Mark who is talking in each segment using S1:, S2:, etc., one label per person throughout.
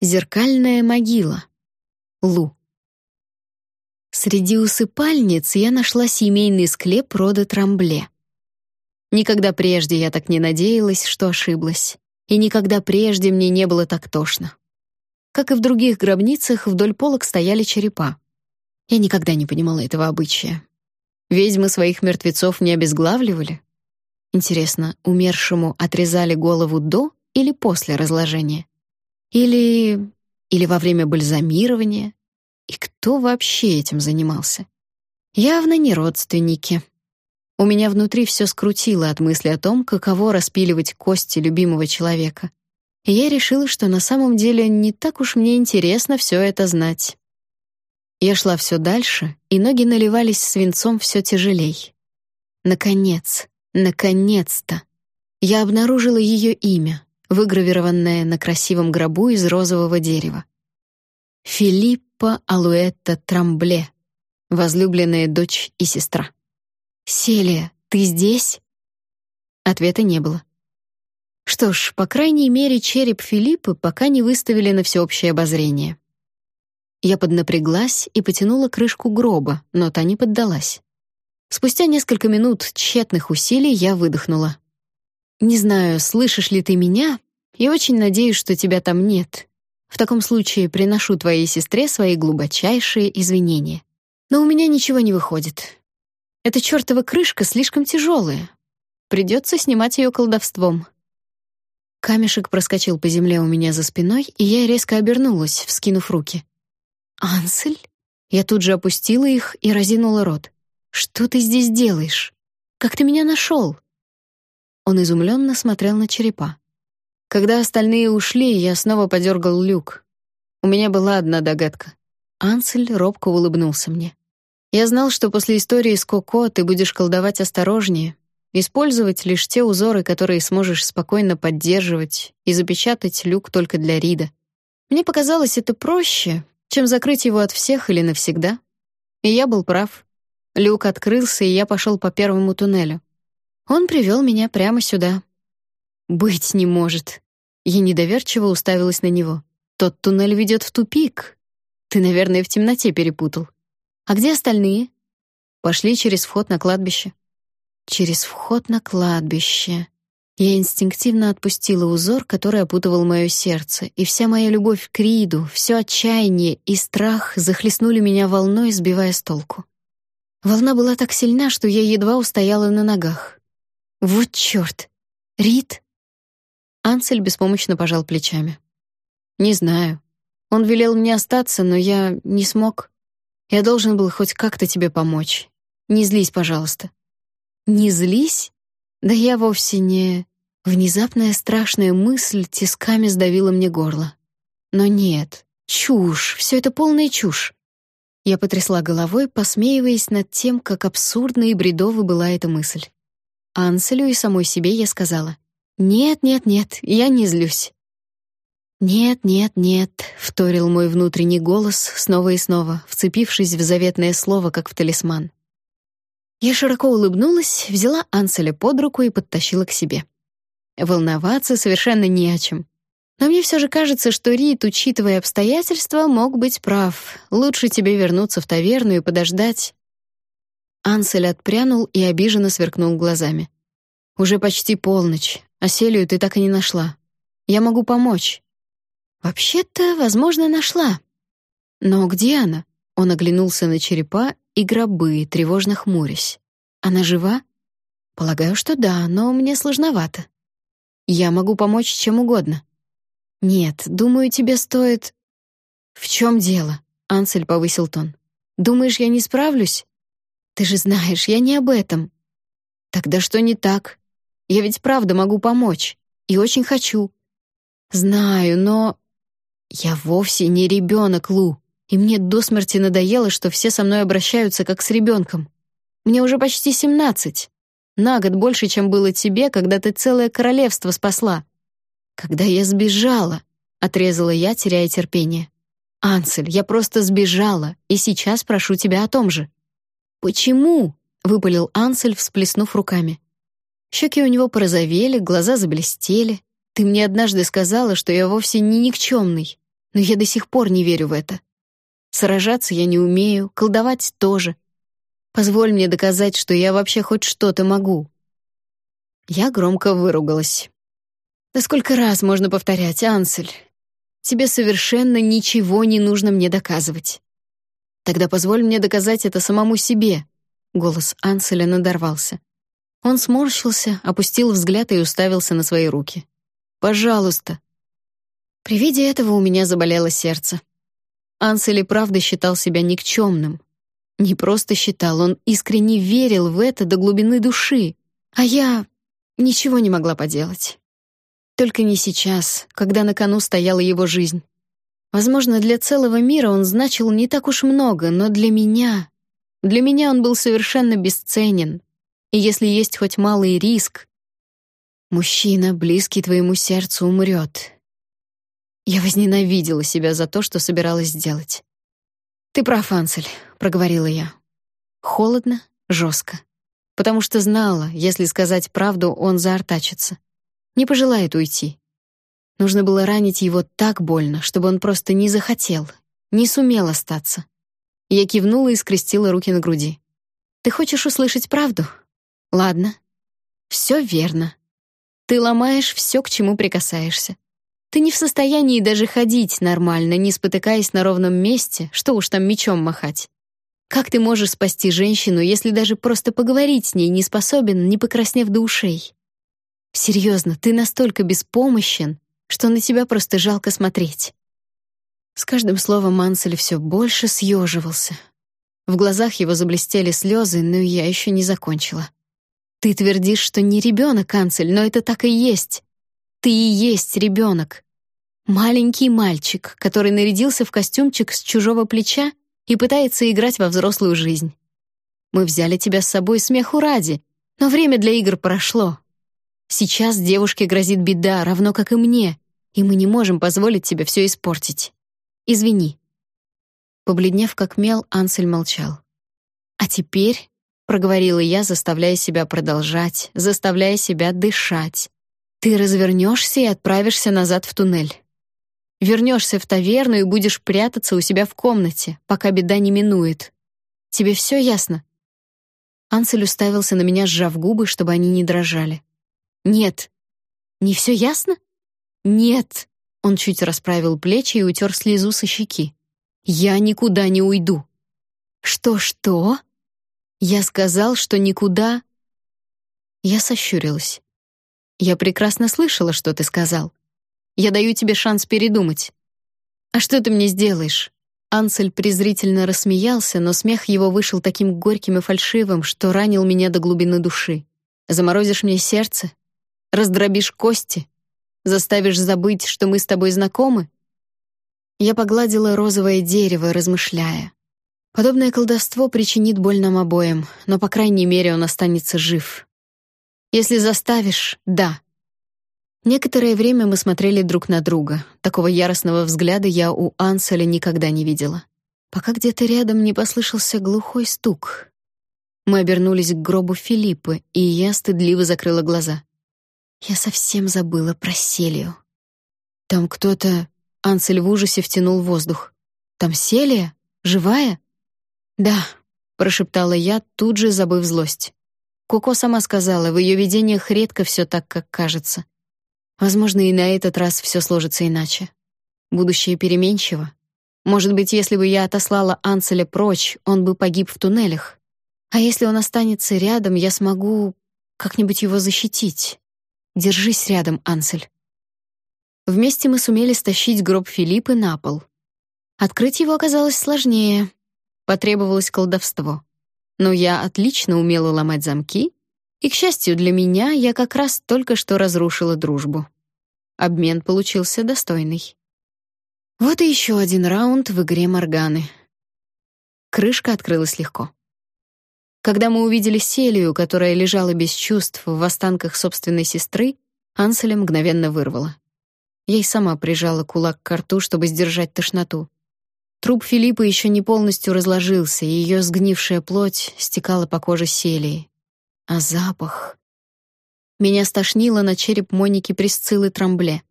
S1: Зеркальная могила. Лу. Среди усыпальниц я нашла семейный склеп рода Трамбле. Никогда прежде я так не надеялась, что ошиблась, и никогда прежде мне не было так тошно. Как и в других гробницах, вдоль полок стояли черепа. Я никогда не понимала этого обычая. Ведьмы своих мертвецов не обезглавливали. Интересно, умершему отрезали голову до или после разложения? Или... или во время бальзамирования? И кто вообще этим занимался? Явно не родственники. У меня внутри все скрутило от мысли о том, каково распиливать кости любимого человека. И я решила, что на самом деле не так уж мне интересно все это знать. Я шла все дальше, и ноги наливались свинцом все тяжелей. Наконец, наконец-то я обнаружила ее имя выгравированная на красивом гробу из розового дерева. Филиппа Алуэтта Трамбле, возлюбленная дочь и сестра. «Селия, ты здесь?» Ответа не было. Что ж, по крайней мере, череп Филиппы пока не выставили на всеобщее обозрение. Я поднапряглась и потянула крышку гроба, но та не поддалась. Спустя несколько минут тщетных усилий я выдохнула. Не знаю, слышишь ли ты меня, и очень надеюсь, что тебя там нет. В таком случае приношу твоей сестре свои глубочайшие извинения. Но у меня ничего не выходит. Эта чертова крышка слишком тяжелая. Придется снимать ее колдовством. Камешек проскочил по земле у меня за спиной, и я резко обернулась, вскинув руки. «Ансель?» Я тут же опустила их и разинула рот. «Что ты здесь делаешь? Как ты меня нашел?» Он изумленно смотрел на черепа. Когда остальные ушли, я снова подергал люк. У меня была одна догадка. Ансель робко улыбнулся мне. Я знал, что после истории с Коко ты будешь колдовать осторожнее, использовать лишь те узоры, которые сможешь спокойно поддерживать, и запечатать люк только для Рида. Мне показалось это проще, чем закрыть его от всех или навсегда. И я был прав. Люк открылся, и я пошел по первому туннелю. Он привел меня прямо сюда. Быть не может. Я недоверчиво уставилась на него. Тот туннель ведет в тупик. Ты, наверное, в темноте перепутал. А где остальные? Пошли через вход на кладбище. Через вход на кладбище. Я инстинктивно отпустила узор, который опутывал мое сердце, и вся моя любовь к Риду, все отчаяние и страх захлестнули меня волной, сбивая с толку. Волна была так сильна, что я едва устояла на ногах. Вот чёрт! Рид? Ансель беспомощно пожал плечами. Не знаю. Он велел мне остаться, но я не смог. Я должен был хоть как-то тебе помочь. Не злись, пожалуйста. Не злись? Да я вовсе не... Внезапная страшная мысль тисками сдавила мне горло. Но нет, чушь, все это полная чушь. Я потрясла головой, посмеиваясь над тем, как абсурдна и бредова была эта мысль. Анселю и самой себе я сказала: "Нет, нет, нет, я не злюсь". "Нет, нет, нет", вторил мой внутренний голос снова и снова, вцепившись в заветное слово, как в талисман. Я широко улыбнулась, взяла Анселя под руку и подтащила к себе. Волноваться совершенно не о чем. Но мне все же кажется, что Рид, учитывая обстоятельства, мог быть прав. Лучше тебе вернуться в таверну и подождать, Ансель отпрянул и обиженно сверкнул глазами. «Уже почти полночь, а Селию ты так и не нашла. Я могу помочь». «Вообще-то, возможно, нашла». «Но где она?» Он оглянулся на черепа и гробы, тревожно хмурясь. «Она жива?» «Полагаю, что да, но мне сложновато». «Я могу помочь чем угодно». «Нет, думаю, тебе стоит...» «В чем дело?» — Ансель повысил тон. «Думаешь, я не справлюсь?» Ты же знаешь, я не об этом. Тогда что не так? Я ведь правда могу помочь и очень хочу. Знаю, но я вовсе не ребенок, Лу, и мне до смерти надоело, что все со мной обращаются как с ребенком. Мне уже почти семнадцать. На год больше, чем было тебе, когда ты целое королевство спасла. Когда я сбежала, отрезала я, теряя терпение. Ансель, я просто сбежала, и сейчас прошу тебя о том же. «Почему?» — выпалил Ансель, всплеснув руками. Щеки у него порозовели, глаза заблестели. «Ты мне однажды сказала, что я вовсе не никчемный. но я до сих пор не верю в это. Сражаться я не умею, колдовать тоже. Позволь мне доказать, что я вообще хоть что-то могу». Я громко выругалась. «Да сколько раз можно повторять, Ансель? Тебе совершенно ничего не нужно мне доказывать. Тогда позволь мне доказать это самому себе». Голос Анселя надорвался. Он сморщился, опустил взгляд и уставился на свои руки. «Пожалуйста». При виде этого у меня заболело сердце. Ансель и правда считал себя никчемным. Не просто считал, он искренне верил в это до глубины души. А я ничего не могла поделать. Только не сейчас, когда на кону стояла его жизнь. Возможно, для целого мира он значил не так уж много, но для меня... Для меня он был совершенно бесценен. И если есть хоть малый риск... Мужчина, близкий твоему сердцу, умрет. Я возненавидела себя за то, что собиралась сделать. «Ты прав, Ансель», — проговорила я. Холодно, жестко. Потому что знала, если сказать правду, он заортачится не пожелает уйти. Нужно было ранить его так больно, чтобы он просто не захотел, не сумел остаться. Я кивнула и скрестила руки на груди. «Ты хочешь услышать правду? Ладно. Все верно. Ты ломаешь все, к чему прикасаешься. Ты не в состоянии даже ходить нормально, не спотыкаясь на ровном месте, что уж там мечом махать. Как ты можешь спасти женщину, если даже просто поговорить с ней не способен, не покраснев до ушей? Серьезно, ты настолько беспомощен, что на тебя просто жалко смотреть. С каждым словом Мансель все больше съеживался. В глазах его заблестели слезы, но я еще не закончила. Ты твердишь, что не ребенок, Ансель, но это так и есть. Ты и есть ребенок. Маленький мальчик, который нарядился в костюмчик с чужого плеча и пытается играть во взрослую жизнь. Мы взяли тебя с собой смеху ради, но время для игр прошло. Сейчас девушке грозит беда, равно как и мне, и мы не можем позволить тебе все испортить. Извини». Побледнев как мел, Ансель молчал. «А теперь», — проговорила я, заставляя себя продолжать, заставляя себя дышать, «ты развернешься и отправишься назад в туннель. Вернешься в таверну и будешь прятаться у себя в комнате, пока беда не минует. Тебе все ясно?» Ансель уставился на меня, сжав губы, чтобы они не дрожали. Нет. Не все ясно? Нет. Он чуть расправил плечи и утер слезу со щеки. Я никуда не уйду. Что-что? Я сказал, что никуда... Я сощурилась. Я прекрасно слышала, что ты сказал. Я даю тебе шанс передумать. А что ты мне сделаешь? Ансель презрительно рассмеялся, но смех его вышел таким горьким и фальшивым, что ранил меня до глубины души. Заморозишь мне сердце, Раздробишь кости? Заставишь забыть, что мы с тобой знакомы?» Я погладила розовое дерево, размышляя. Подобное колдовство причинит боль нам обоим, но, по крайней мере, он останется жив. Если заставишь — да. Некоторое время мы смотрели друг на друга. Такого яростного взгляда я у Анселя никогда не видела. Пока где-то рядом не послышался глухой стук. Мы обернулись к гробу Филиппы, и я стыдливо закрыла глаза. Я совсем забыла про Селию. Там кто-то... Ансель в ужасе втянул воздух. Там Селия? Живая? Да, прошептала я, тут же забыв злость. Коко сама сказала, в ее видениях редко все так, как кажется. Возможно, и на этот раз все сложится иначе. Будущее переменчиво. Может быть, если бы я отослала Анселя прочь, он бы погиб в туннелях. А если он останется рядом, я смогу как-нибудь его защитить. Держись рядом, Ансель. Вместе мы сумели стащить гроб Филиппы на пол. Открыть его оказалось сложнее. Потребовалось колдовство. Но я отлично умела ломать замки, и, к счастью для меня, я как раз только что разрушила дружбу. Обмен получился достойный. Вот и еще один раунд в игре Морганы. Крышка открылась легко. Когда мы увидели Селию, которая лежала без чувств в останках собственной сестры, Анселя мгновенно вырвала. Ей сама прижала кулак к рту, чтобы сдержать тошноту. Труп Филиппа еще не полностью разложился, и ее сгнившая плоть стекала по коже Селии. А запах... Меня стошнило на череп Моники Присциллы Трамбле.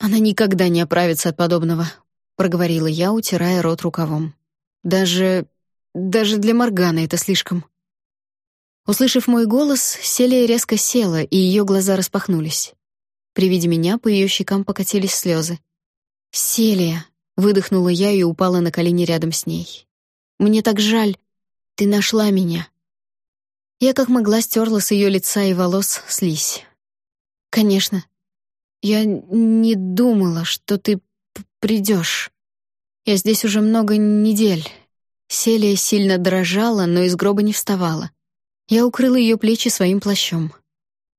S1: Она никогда не оправится от подобного. проговорила я, утирая рот рукавом. «Даже... даже для Морганы это слишком». Услышав мой голос, Селия резко села, и ее глаза распахнулись. При виде меня по ее щекам покатились слезы. «Селия!» — выдохнула я и упала на колени рядом с ней. «Мне так жаль. Ты нашла меня». Я как могла стерла с ее лица и волос слизь. «Конечно. Я не думала, что ты придешь. Я здесь уже много недель». Селия сильно дрожала, но из гроба не вставала. Я укрыла ее плечи своим плащом.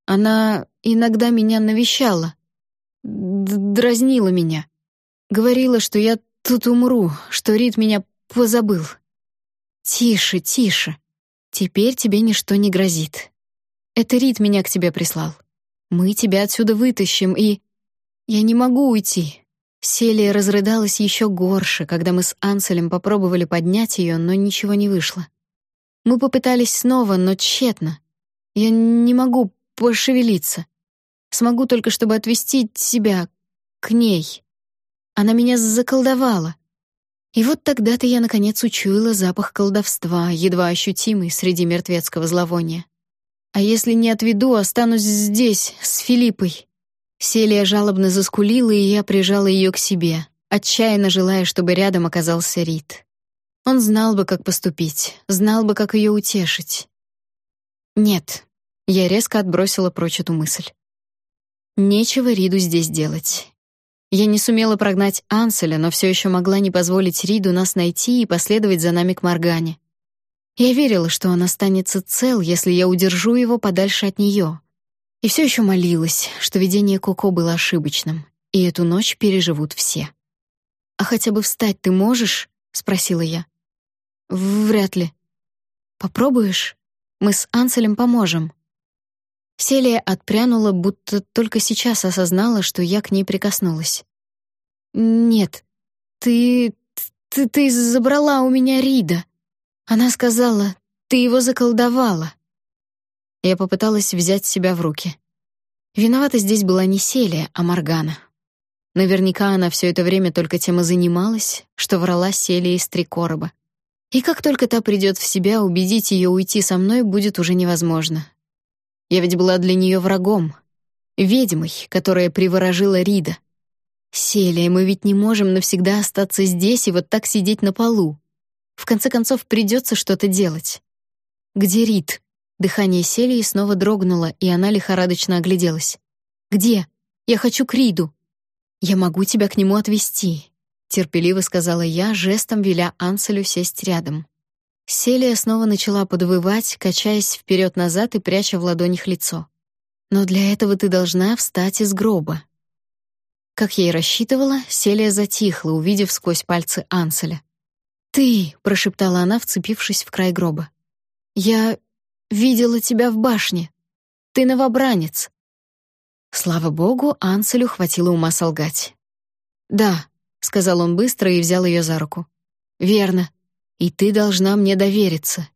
S1: Она иногда меня навещала, дразнила меня. Говорила, что я тут умру, что Рид меня позабыл. Тише, тише. Теперь тебе ничто не грозит. Это Рид меня к тебе прислал. Мы тебя отсюда вытащим, и... Я не могу уйти. Селия разрыдалась еще горше, когда мы с Анселем попробовали поднять ее, но ничего не вышло. Мы попытались снова, но тщетно. Я не могу пошевелиться. Смогу только, чтобы отвести себя к ней. Она меня заколдовала. И вот тогда-то я, наконец, учуяла запах колдовства, едва ощутимый среди мертвецкого зловония. А если не отведу, останусь здесь, с Филиппой. Селия жалобно заскулила, и я прижала ее к себе, отчаянно желая, чтобы рядом оказался Рид. Он знал бы, как поступить, знал бы, как ее утешить. Нет, я резко отбросила прочь эту мысль. Нечего Риду здесь делать. Я не сумела прогнать Анселя, но все еще могла не позволить Риду нас найти и последовать за нами к Моргане. Я верила, что он останется цел, если я удержу его подальше от нее. И все еще молилась, что видение Коко было ошибочным, и эту ночь переживут все. «А хотя бы встать ты можешь?» — спросила я. Вряд ли. Попробуешь? Мы с Анселем поможем. Селия отпрянула, будто только сейчас осознала, что я к ней прикоснулась. Нет. Ты ты ты забрала у меня Рида. Она сказала: "Ты его заколдовала". Я попыталась взять себя в руки. Виновата здесь была не Селия, а Маргана. Наверняка она все это время только тем и занималась, что врала Селии из три короба. И как только та придет в себя, убедить ее уйти со мной будет уже невозможно. Я ведь была для нее врагом, ведьмой, которая приворожила Рида. Селия, мы ведь не можем навсегда остаться здесь и вот так сидеть на полу. В конце концов, придется что-то делать. Где Рид? Дыхание Селии снова дрогнуло, и она лихорадочно огляделась. Где? Я хочу к Риду. Я могу тебя к нему отвезти терпеливо сказала я, жестом веля Анселю сесть рядом. Селия снова начала подвывать, качаясь вперед назад и пряча в ладонях лицо. Но для этого ты должна встать из гроба. Как я и рассчитывала, Селия затихла, увидев сквозь пальцы Анселя. «Ты!» — прошептала она, вцепившись в край гроба. «Я видела тебя в башне. Ты новобранец». Слава богу, Анселю хватило ума солгать. «Да», — сказал он быстро и взял ее за руку. «Верно. И ты должна мне довериться.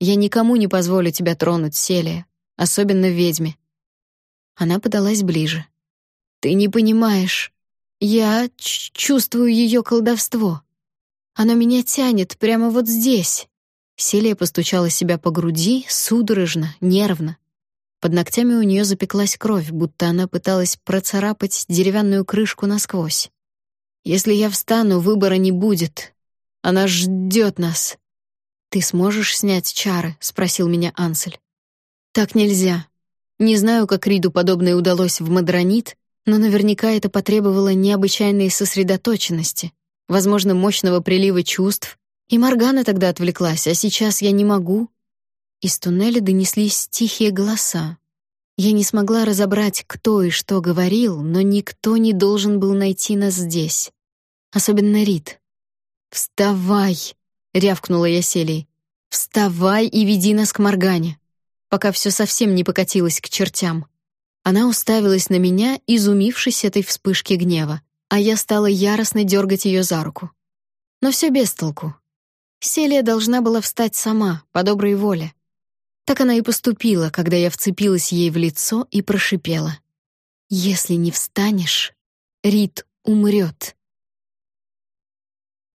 S1: Я никому не позволю тебя тронуть, Селия, особенно ведьме». Она подалась ближе. «Ты не понимаешь. Я чувствую ее колдовство. Оно меня тянет прямо вот здесь». Селия постучала себя по груди, судорожно, нервно. Под ногтями у нее запеклась кровь, будто она пыталась процарапать деревянную крышку насквозь. Если я встану, выбора не будет. Она ждет нас. Ты сможешь снять чары? спросил меня Ансель. Так нельзя. Не знаю, как Риду подобное удалось в Мадронит, но наверняка это потребовало необычайной сосредоточенности, возможно, мощного прилива чувств. И Маргана тогда отвлеклась, а сейчас я не могу. Из туннеля донеслись тихие голоса. Я не смогла разобрать, кто и что говорил, но никто не должен был найти нас здесь. Особенно Рид. «Вставай!» — рявкнула я Селии. «Вставай и веди нас к Моргане!» Пока все совсем не покатилось к чертям. Она уставилась на меня, изумившись этой вспышке гнева, а я стала яростно дергать ее за руку. Но все без толку. Селия должна была встать сама, по доброй воле. Так она и поступила, когда я вцепилась ей в лицо и прошипела. «Если не встанешь, Рид умрет».